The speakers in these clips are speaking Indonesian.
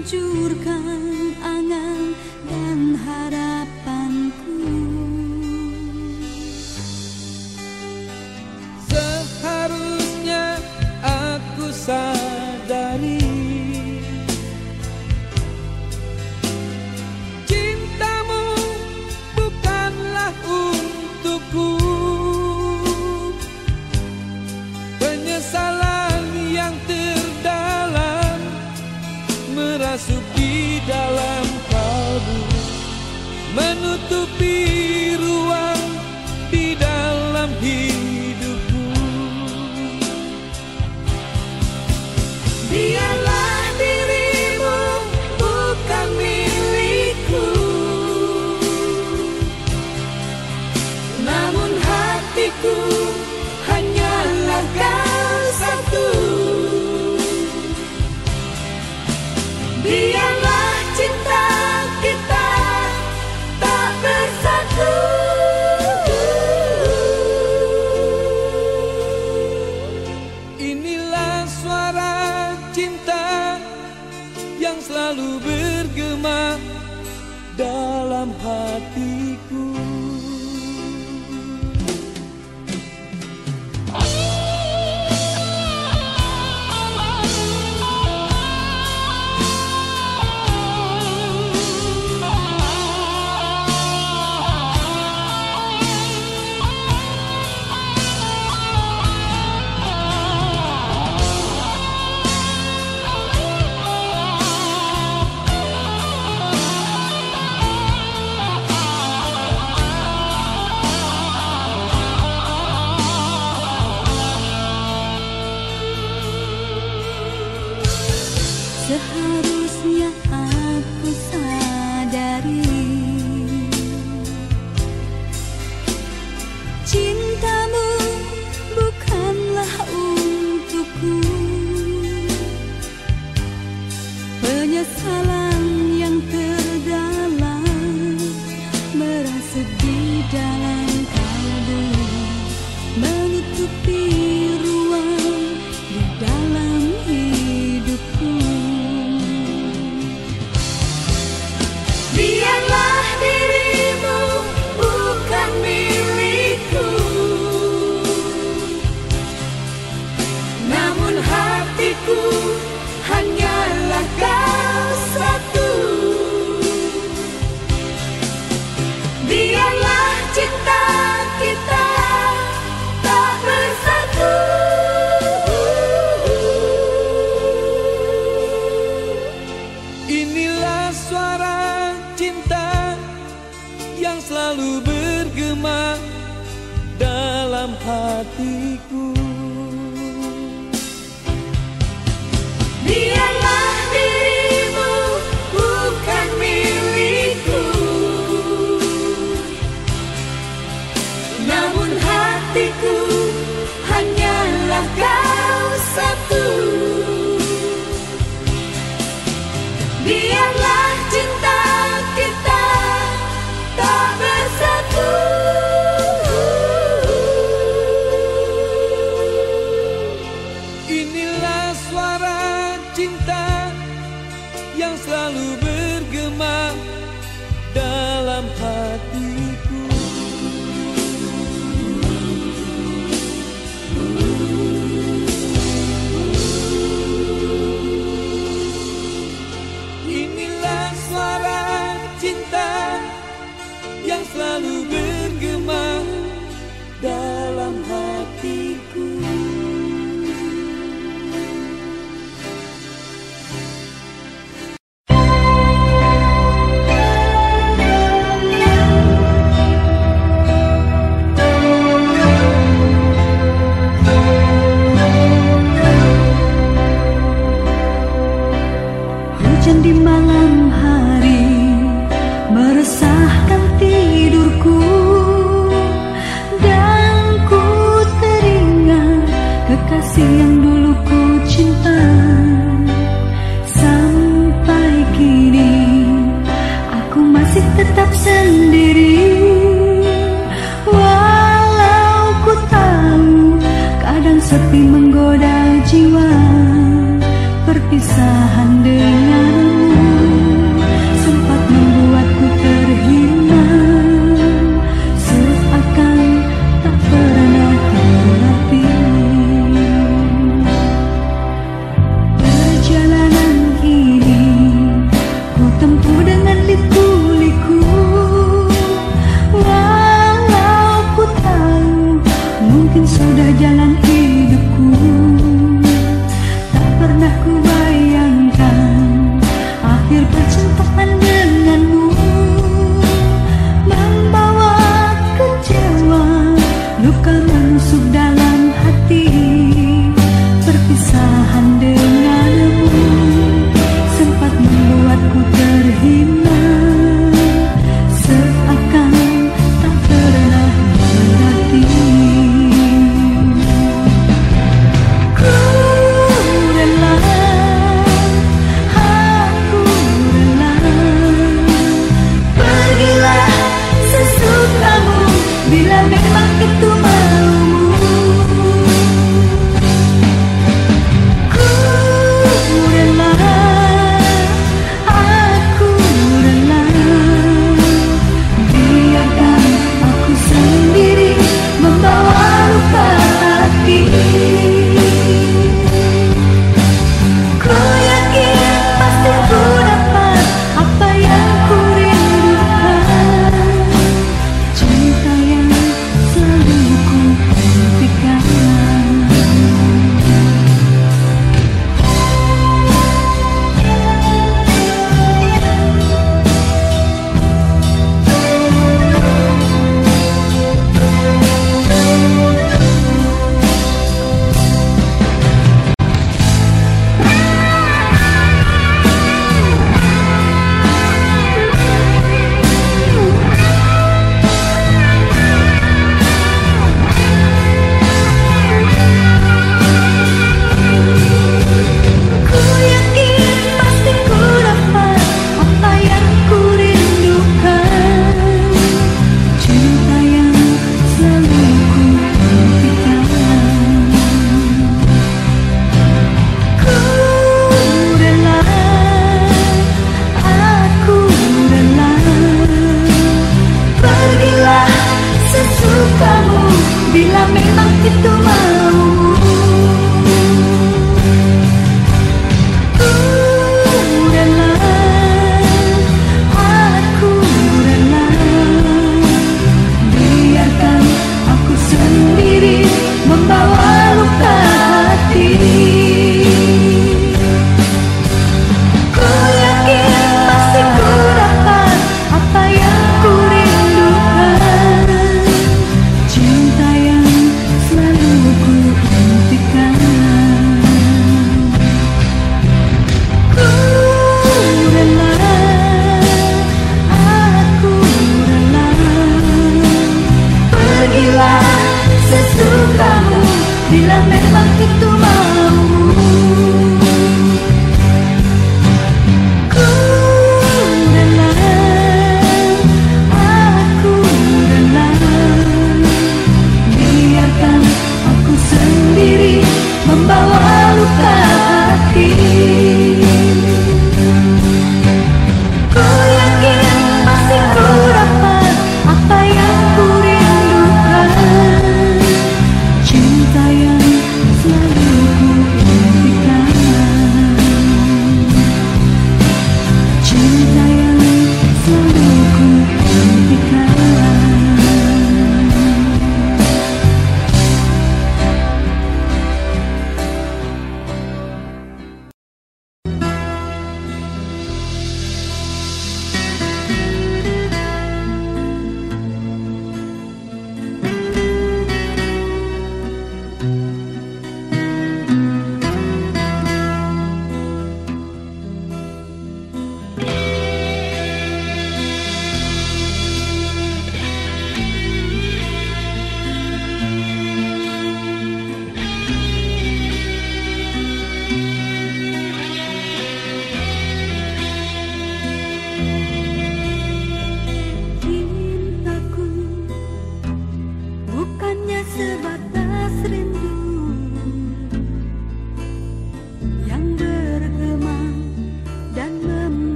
menghancurkan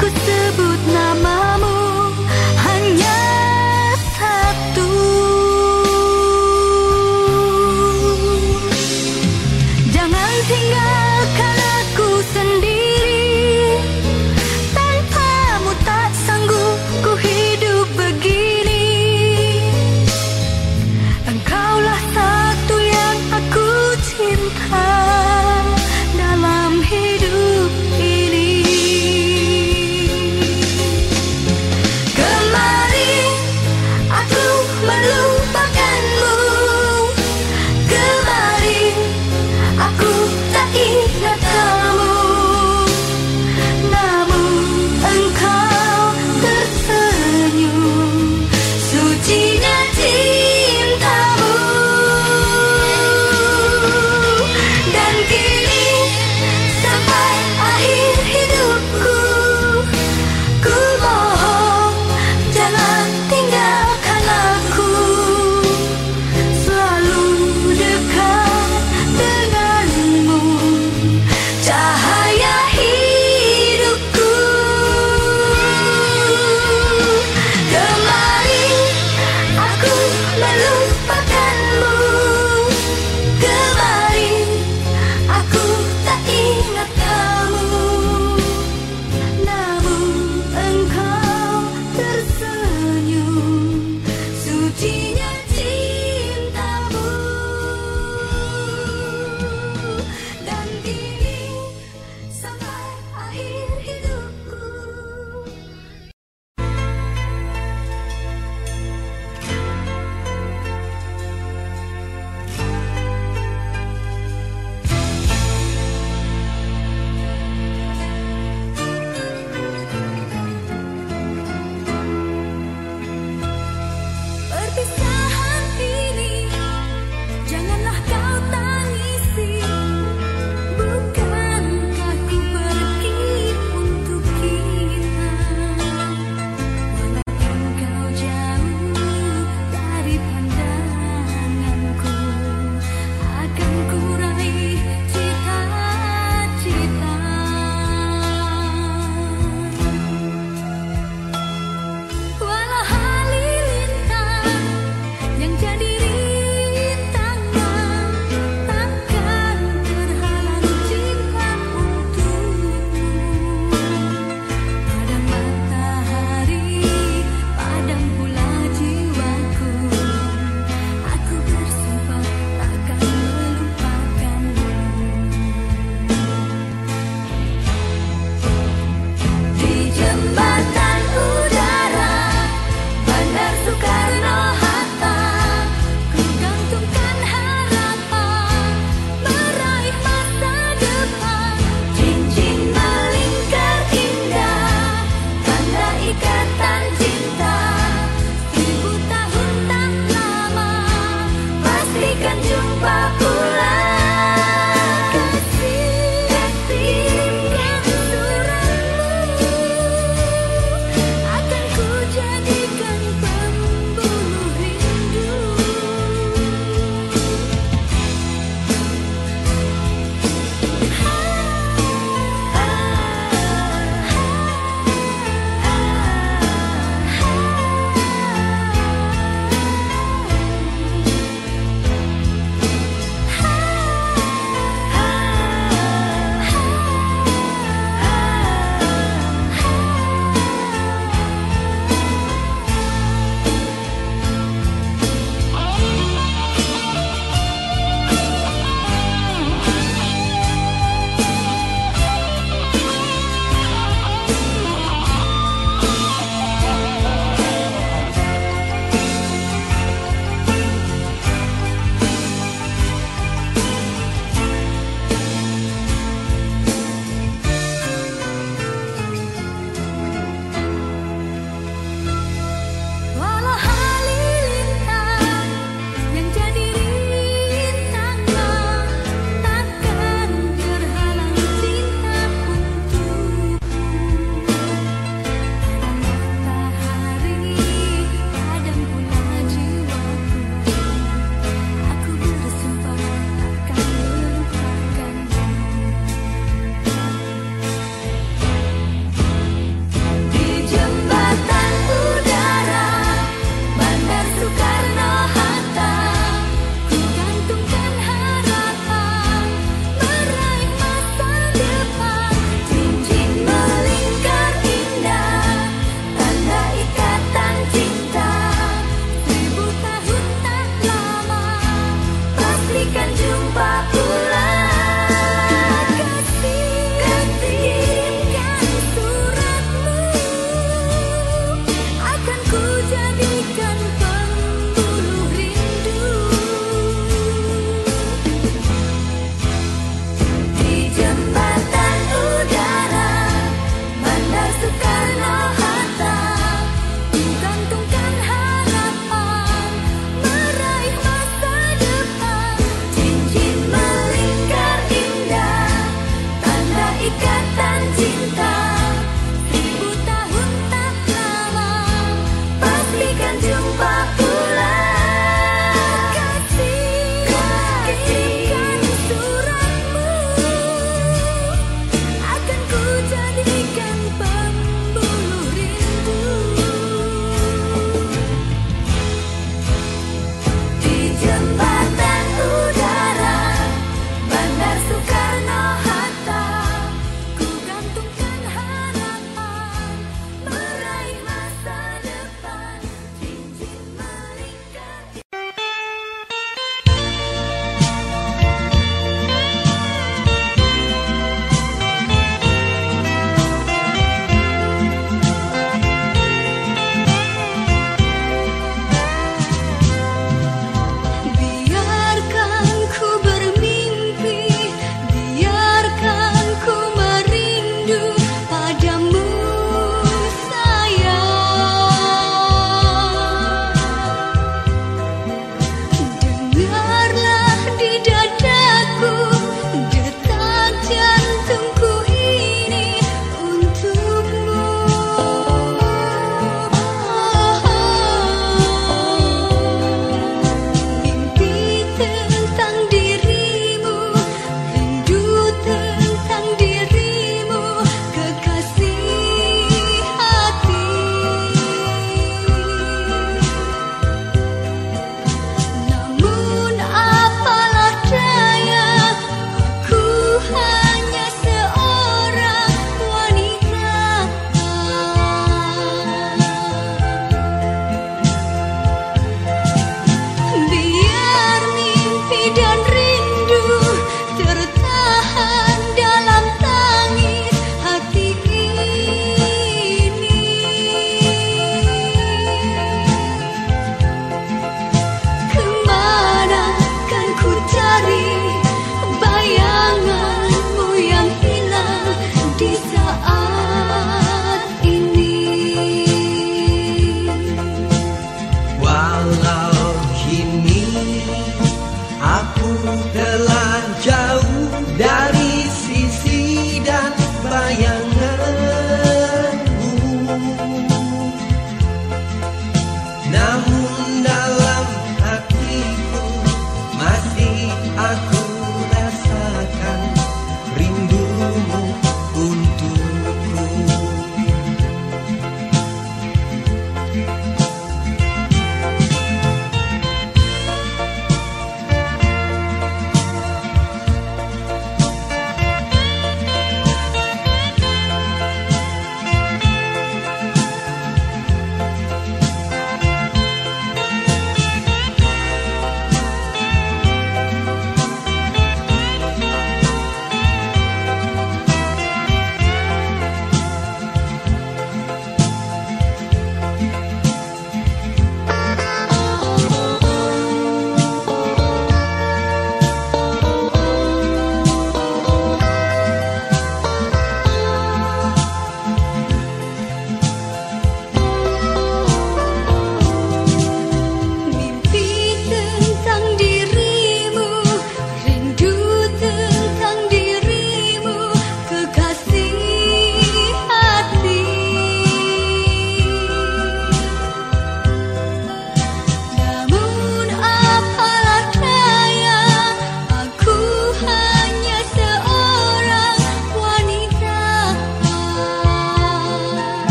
く